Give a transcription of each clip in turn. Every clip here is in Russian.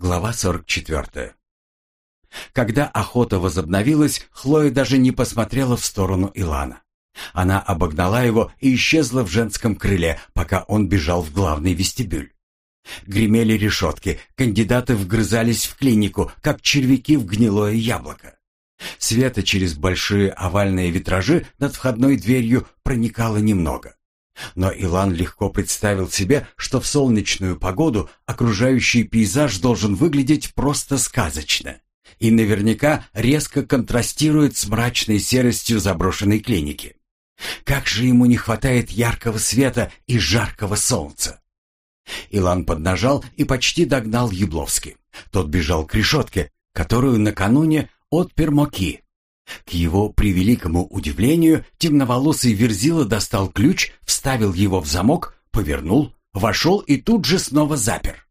Глава 44. Когда охота возобновилась, Хлоя даже не посмотрела в сторону Илана. Она обогнала его и исчезла в женском крыле, пока он бежал в главный вестибюль. Гремели решетки, кандидаты вгрызались в клинику, как червяки в гнилое яблоко. Света через большие овальные витражи над входной дверью проникало немного. Но Илан легко представил себе, что в солнечную погоду окружающий пейзаж должен выглядеть просто сказочно и наверняка резко контрастирует с мрачной серостью заброшенной клиники. Как же ему не хватает яркого света и жаркого солнца. Илан поднажал и почти догнал Ябловский. Тот бежал к решетке, которую накануне отпер Моки. К его превеликому удивлению, темноволосый Верзила достал ключ, вставил его в замок, повернул, вошел и тут же снова запер.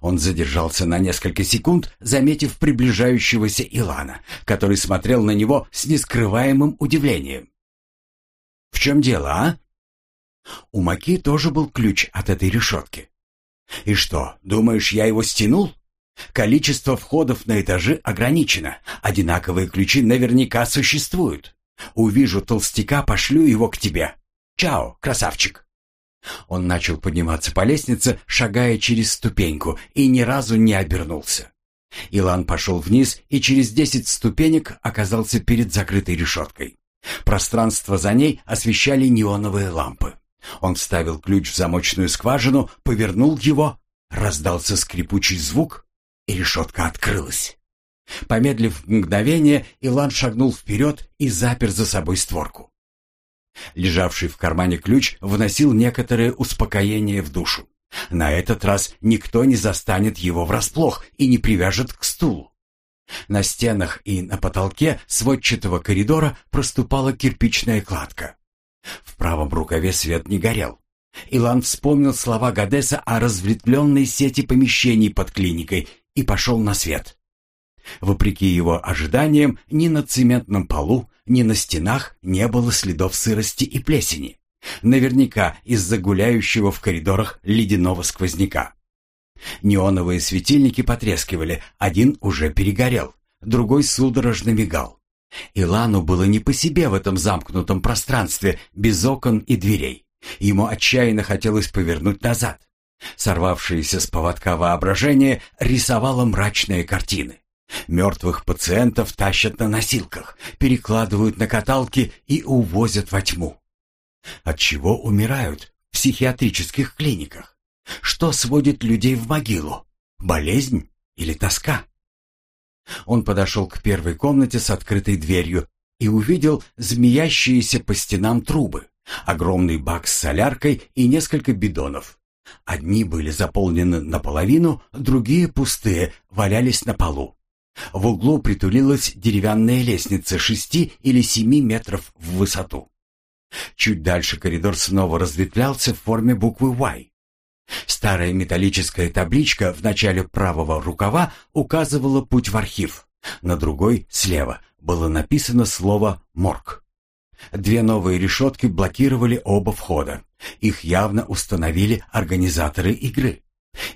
Он задержался на несколько секунд, заметив приближающегося Илана, который смотрел на него с нескрываемым удивлением. «В чем дело, а?» У Маки тоже был ключ от этой решетки. «И что, думаешь, я его стянул?» Количество входов на этажи ограничено. Одинаковые ключи наверняка существуют. Увижу толстяка, пошлю его к тебе. Чао, красавчик. Он начал подниматься по лестнице, шагая через ступеньку, и ни разу не обернулся. Илан пошел вниз и через десять ступенек оказался перед закрытой решеткой. Пространство за ней освещали неоновые лампы. Он вставил ключ в замочную скважину, повернул его, раздался скрипучий звук, и решетка открылась. Помедлив мгновение, Илан шагнул вперед и запер за собой створку. Лежавший в кармане ключ вносил некоторое успокоение в душу. На этот раз никто не застанет его врасплох и не привяжет к стулу. На стенах и на потолке сводчатого коридора проступала кирпичная кладка. В правом рукаве свет не горел. Илан вспомнил слова Гадеса о разветвленной сети помещений под клиникой и пошел на свет. Вопреки его ожиданиям, ни на цементном полу, ни на стенах не было следов сырости и плесени. Наверняка из-за гуляющего в коридорах ледяного сквозняка. Неоновые светильники потрескивали, один уже перегорел, другой судорожно мигал. Илану было не по себе в этом замкнутом пространстве, без окон и дверей. Ему отчаянно хотелось повернуть назад. Сорвавшееся с поводка воображение рисовало мрачные картины. Мертвых пациентов тащат на носилках, перекладывают на каталки и увозят во тьму. От чего умирают в психиатрических клиниках? Что сводит людей в могилу? Болезнь или тоска? Он подошел к первой комнате с открытой дверью и увидел змеящиеся по стенам трубы, огромный бак с соляркой и несколько бидонов. Одни были заполнены наполовину, другие пустые, валялись на полу. В углу притулилась деревянная лестница шести или семи метров в высоту. Чуть дальше коридор снова разветвлялся в форме буквы «Y». Старая металлическая табличка в начале правого рукава указывала путь в архив. На другой, слева, было написано слово «морг». Две новые решетки блокировали оба входа. Их явно установили организаторы игры.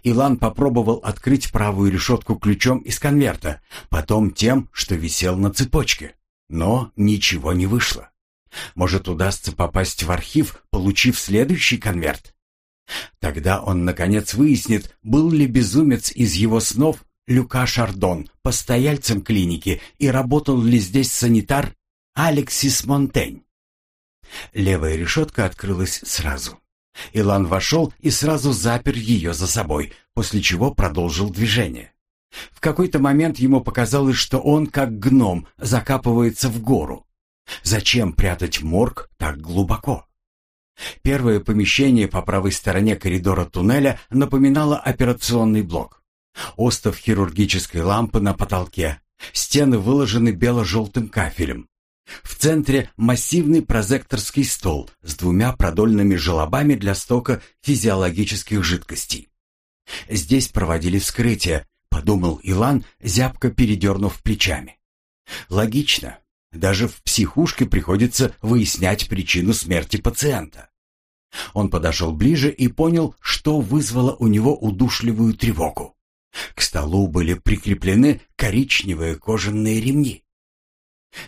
Илан попробовал открыть правую решетку ключом из конверта, потом тем, что висел на цепочке. Но ничего не вышло. Может, удастся попасть в архив, получив следующий конверт? Тогда он, наконец, выяснит, был ли безумец из его снов Люка Шардон постояльцем клиники и работал ли здесь санитар Алексис Монтень. Левая решетка открылась сразу. Илан вошел и сразу запер ее за собой, после чего продолжил движение. В какой-то момент ему показалось, что он, как гном, закапывается в гору. Зачем прятать морг так глубоко? Первое помещение по правой стороне коридора туннеля напоминало операционный блок. Остов хирургической лампы на потолке. Стены выложены бело-желтым кафелем. В центре массивный прозекторский стол с двумя продольными желобами для стока физиологических жидкостей. Здесь проводили вскрытие, подумал Илан, зябко передернув плечами. Логично. Даже в психушке приходится выяснять причину смерти пациента. Он подошел ближе и понял, что вызвало у него удушливую тревогу. К столу были прикреплены коричневые кожаные ремни.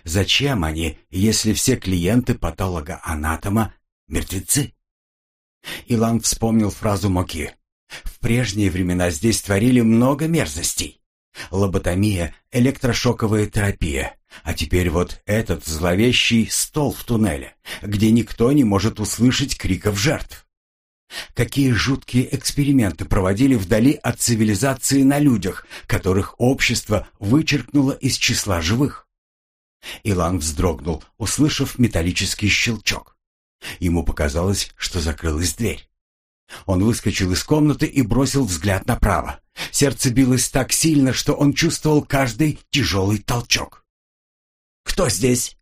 Зачем они, если все клиенты патолога-анатома мертвецы? Илан вспомнил фразу Моки. В прежние времена здесь творили много мерзостей. Лоботомия, электрошоковая терапия. А теперь вот этот зловещий стол в туннеле, где никто не может услышать криков жертв. Какие жуткие эксперименты проводили вдали от цивилизации на людях, которых общество вычеркнуло из числа живых. Илан вздрогнул, услышав металлический щелчок. Ему показалось, что закрылась дверь. Он выскочил из комнаты и бросил взгляд направо. Сердце билось так сильно, что он чувствовал каждый тяжелый толчок. «Кто здесь?»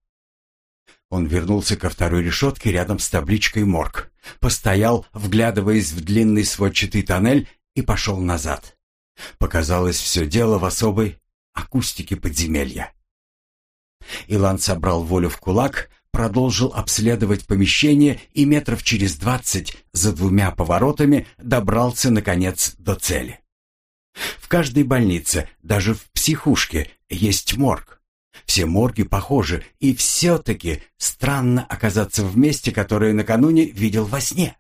Он вернулся ко второй решетке рядом с табличкой «Морг», постоял, вглядываясь в длинный сводчатый тоннель и пошел назад. Показалось все дело в особой акустике подземелья. Илан собрал волю в кулак, продолжил обследовать помещение и метров через двадцать за двумя поворотами добрался, наконец, до цели. В каждой больнице, даже в психушке, есть морг. Все морги похожи, и все-таки странно оказаться в месте, которое накануне видел во сне.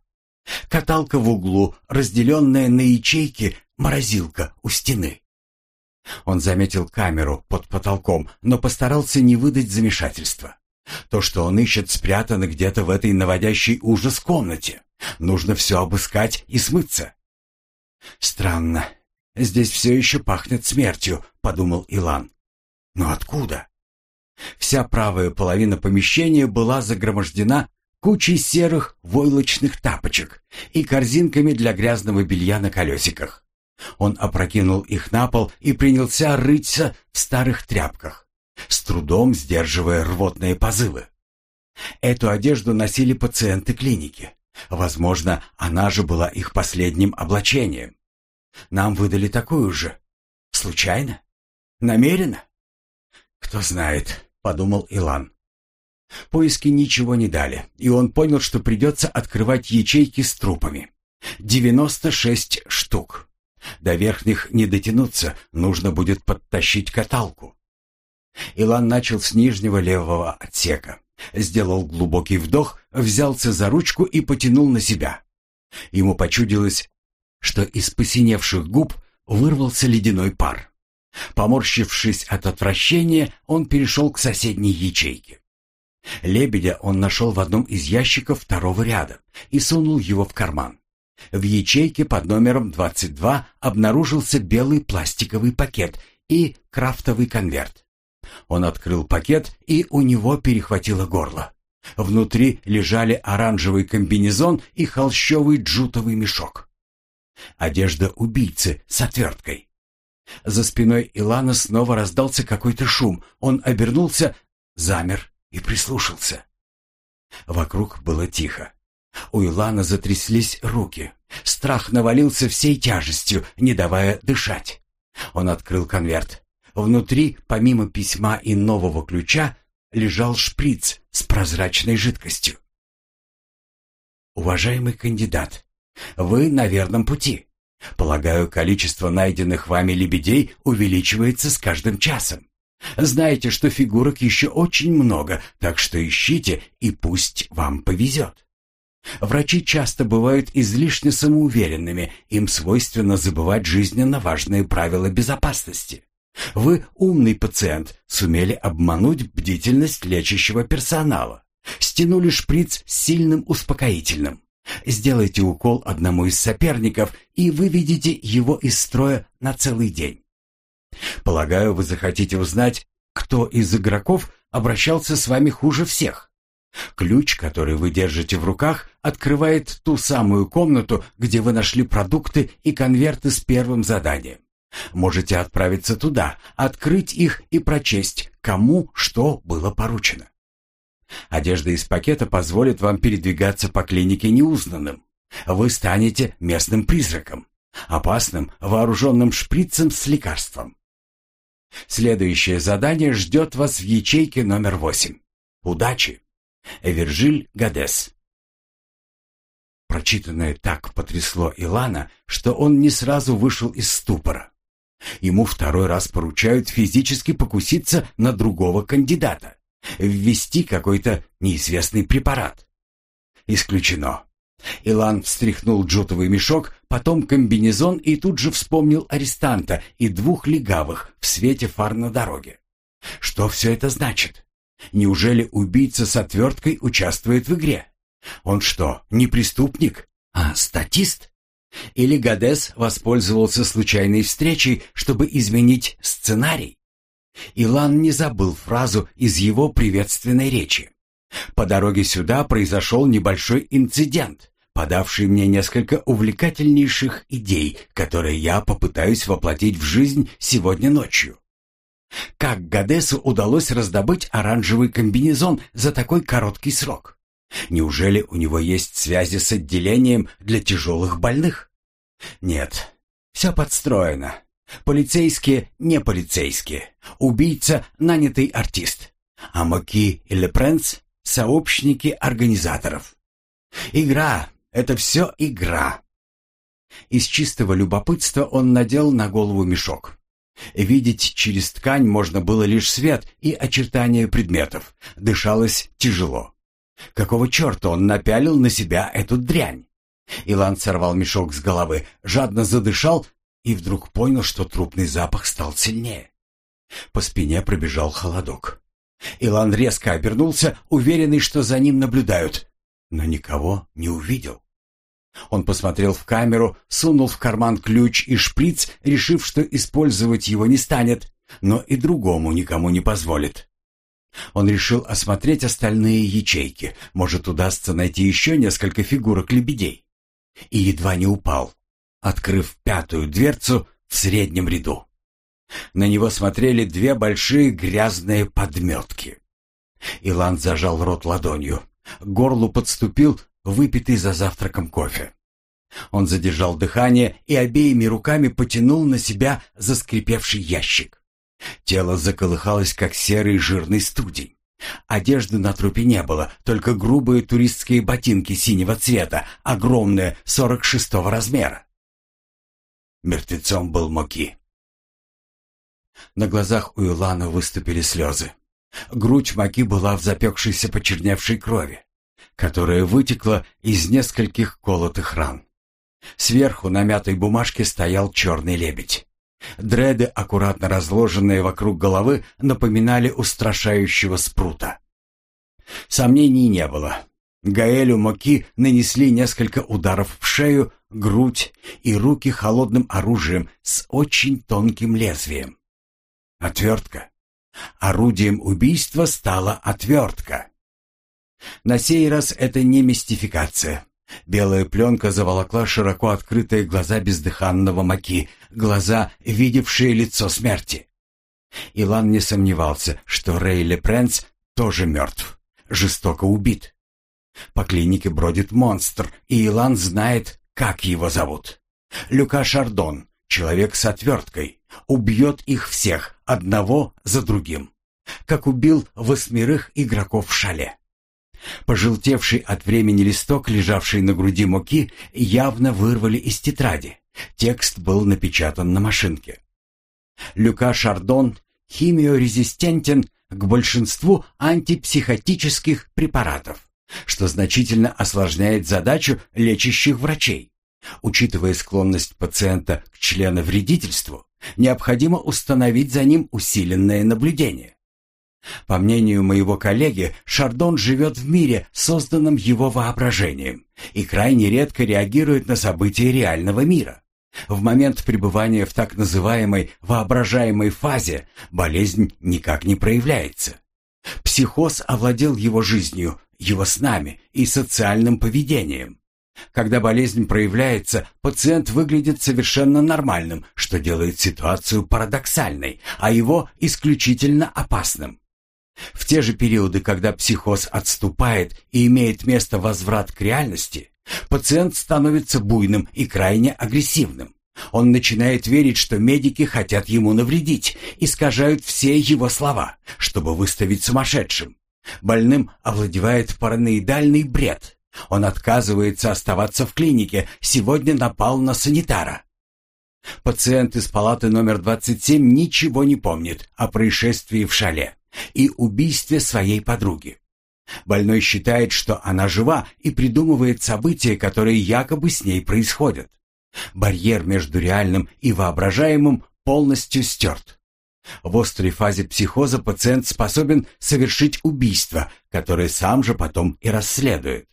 Каталка в углу, разделенная на ячейки, морозилка у стены. Он заметил камеру под потолком, но постарался не выдать замешательства. То, что он ищет, спрятано где-то в этой наводящей ужас комнате. Нужно все обыскать и смыться. «Странно. Здесь все еще пахнет смертью», — подумал Илан. «Но откуда?» Вся правая половина помещения была загромождена кучей серых войлочных тапочек и корзинками для грязного белья на колесиках. Он опрокинул их на пол и принялся рыться в старых тряпках, с трудом сдерживая рвотные позывы. Эту одежду носили пациенты клиники. Возможно, она же была их последним облачением. Нам выдали такую же. Случайно? Намеренно? Кто знает, подумал Илан. Поиски ничего не дали, и он понял, что придется открывать ячейки с трупами. Девяносто шесть штук. До верхних не дотянуться, нужно будет подтащить каталку. Илан начал с нижнего левого отсека. Сделал глубокий вдох, взялся за ручку и потянул на себя. Ему почудилось, что из посиневших губ вырвался ледяной пар. Поморщившись от отвращения, он перешел к соседней ячейке. Лебедя он нашел в одном из ящиков второго ряда и сунул его в карман. В ячейке под номером 22 обнаружился белый пластиковый пакет и крафтовый конверт. Он открыл пакет, и у него перехватило горло. Внутри лежали оранжевый комбинезон и холщовый джутовый мешок. Одежда убийцы с отверткой. За спиной Илана снова раздался какой-то шум. Он обернулся, замер и прислушался. Вокруг было тихо. У Илана затряслись руки. Страх навалился всей тяжестью, не давая дышать. Он открыл конверт. Внутри, помимо письма и нового ключа, лежал шприц с прозрачной жидкостью. Уважаемый кандидат, вы на верном пути. Полагаю, количество найденных вами лебедей увеличивается с каждым часом. Знаете, что фигурок еще очень много, так что ищите, и пусть вам повезет. Врачи часто бывают излишне самоуверенными, им свойственно забывать жизненно важные правила безопасности. Вы, умный пациент, сумели обмануть бдительность лечащего персонала. Стянули шприц с сильным успокоительным. Сделайте укол одному из соперников, и выведите его из строя на целый день. Полагаю, вы захотите узнать, кто из игроков обращался с вами хуже всех. Ключ, который вы держите в руках, открывает ту самую комнату, где вы нашли продукты и конверты с первым заданием. Можете отправиться туда, открыть их и прочесть, кому что было поручено. Одежда из пакета позволит вам передвигаться по клинике неузнанным. Вы станете местным призраком, опасным вооруженным шприцем с лекарством. Следующее задание ждет вас в ячейке номер восемь. Удачи! Эвержиль Гадес. Прочитанное так потрясло Илана, что он не сразу вышел из ступора. Ему второй раз поручают физически покуситься на другого кандидата, ввести какой-то неизвестный препарат. Исключено. Илан встряхнул джутовый мешок, потом комбинезон и тут же вспомнил арестанта и двух легавых в свете фар на дороге. Что все это значит? Неужели убийца с отверткой участвует в игре? Он что, не преступник, а статист? Или Гадес воспользовался случайной встречей, чтобы изменить сценарий? Илан не забыл фразу из его приветственной речи. По дороге сюда произошел небольшой инцидент, подавший мне несколько увлекательнейших идей, которые я попытаюсь воплотить в жизнь сегодня ночью. Как Гадесу удалось раздобыть оранжевый комбинезон за такой короткий срок? Неужели у него есть связи с отделением для тяжелых больных? Нет, все подстроено. Полицейские не полицейские. Убийца — нанятый артист. А Маки и Лепренц — сообщники организаторов. Игра — это все игра. Из чистого любопытства он надел на голову мешок. Видеть через ткань можно было лишь свет и очертания предметов. Дышалось тяжело. Какого черта он напялил на себя эту дрянь? Илан сорвал мешок с головы, жадно задышал и вдруг понял, что трупный запах стал сильнее. По спине пробежал холодок. Илан резко обернулся, уверенный, что за ним наблюдают, но никого не увидел. Он посмотрел в камеру, сунул в карман ключ и шприц, решив, что использовать его не станет, но и другому никому не позволит. Он решил осмотреть остальные ячейки, может, удастся найти еще несколько фигурок лебедей. И едва не упал, открыв пятую дверцу в среднем ряду. На него смотрели две большие грязные подметки. Илан зажал рот ладонью. К горлу подступил выпитый за завтраком кофе. Он задержал дыхание и обеими руками потянул на себя заскрипевший ящик. Тело заколыхалось, как серый жирный студень. Одежды на трупе не было, только грубые туристские ботинки синего цвета, огромные, сорок шестого размера. Мертвецом был Моки. На глазах у Илана выступили слезы. Грудь Маки была в запекшейся почерневшей крови, которая вытекла из нескольких колотых ран. Сверху на мятой бумажке стоял черный лебедь. Дреды, аккуратно разложенные вокруг головы, напоминали устрашающего спрута. Сомнений не было. Гаэлю Моки нанесли несколько ударов в шею, грудь и руки холодным оружием с очень тонким лезвием. Отвертка. Орудием убийства стала отвертка. На сей раз это не мистификация. Белая пленка заволокла широко открытые глаза бездыханного Маки, глаза, видевшие лицо смерти. Илан не сомневался, что Рей Лепренц тоже мертв, жестоко убит. По клинике бродит монстр, и Илан знает, как его зовут. Люка Шардон, человек с отверткой, убьет их всех, одного за другим, как убил восьмерых игроков в шале. Пожелтевший от времени листок, лежавший на груди Моки, явно вырвали из тетради. Текст был напечатан на машинке. Люка Шардон химиорезистентен к большинству антипсихотических препаратов, что значительно осложняет задачу лечащих врачей. Учитывая склонность пациента к членовредительству, необходимо установить за ним усиленное наблюдение. По мнению моего коллеги, Шардон живет в мире, созданном его воображением, и крайне редко реагирует на события реального мира. В момент пребывания в так называемой воображаемой фазе болезнь никак не проявляется. Психоз овладел его жизнью, его снами и социальным поведением. Когда болезнь проявляется, пациент выглядит совершенно нормальным, что делает ситуацию парадоксальной, а его исключительно опасным. В те же периоды, когда психоз отступает и имеет место возврат к реальности, пациент становится буйным и крайне агрессивным. Он начинает верить, что медики хотят ему навредить, искажают все его слова, чтобы выставить сумасшедшим. Больным овладевает параноидальный бред. Он отказывается оставаться в клинике, сегодня напал на санитара. Пациент из палаты номер 27 ничего не помнит о происшествии в шале и убийстве своей подруги. Больной считает, что она жива и придумывает события, которые якобы с ней происходят. Барьер между реальным и воображаемым полностью стерт. В острой фазе психоза пациент способен совершить убийство, которое сам же потом и расследует.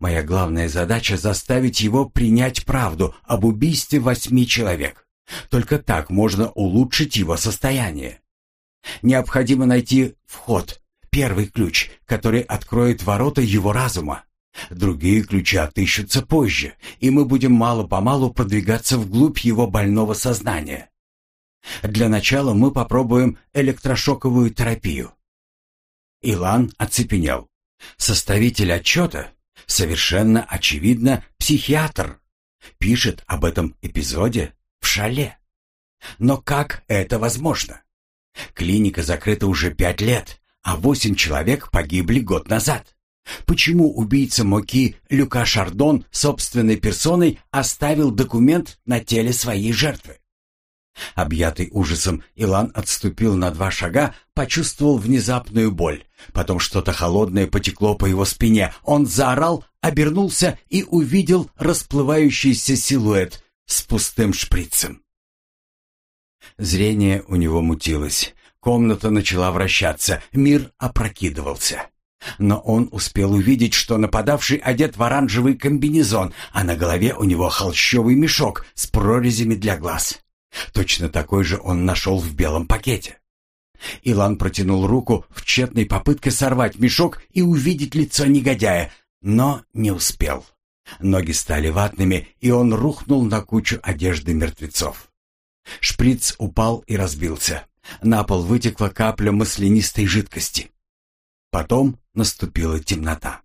Моя главная задача заставить его принять правду об убийстве восьми человек. Только так можно улучшить его состояние. Необходимо найти вход, первый ключ, который откроет ворота его разума. Другие ключи отыщутся позже, и мы будем мало-помалу продвигаться вглубь его больного сознания. Для начала мы попробуем электрошоковую терапию. Илан оцепенел. Составитель отчета, совершенно очевидно, психиатр, пишет об этом эпизоде в шале. Но как это возможно? Клиника закрыта уже пять лет, а восемь человек погибли год назад. Почему убийца Моки Люка Шардон собственной персоной оставил документ на теле своей жертвы? Объятый ужасом, Илан отступил на два шага, почувствовал внезапную боль. Потом что-то холодное потекло по его спине. Он заорал, обернулся и увидел расплывающийся силуэт с пустым шприцем. Зрение у него мутилось. Комната начала вращаться, мир опрокидывался. Но он успел увидеть, что нападавший одет в оранжевый комбинезон, а на голове у него холщовый мешок с прорезями для глаз. Точно такой же он нашел в белом пакете. Илан протянул руку в тщетной попытке сорвать мешок и увидеть лицо негодяя, но не успел. Ноги стали ватными, и он рухнул на кучу одежды мертвецов. Шприц упал и разбился. На пол вытекла капля маслянистой жидкости. Потом наступила темнота.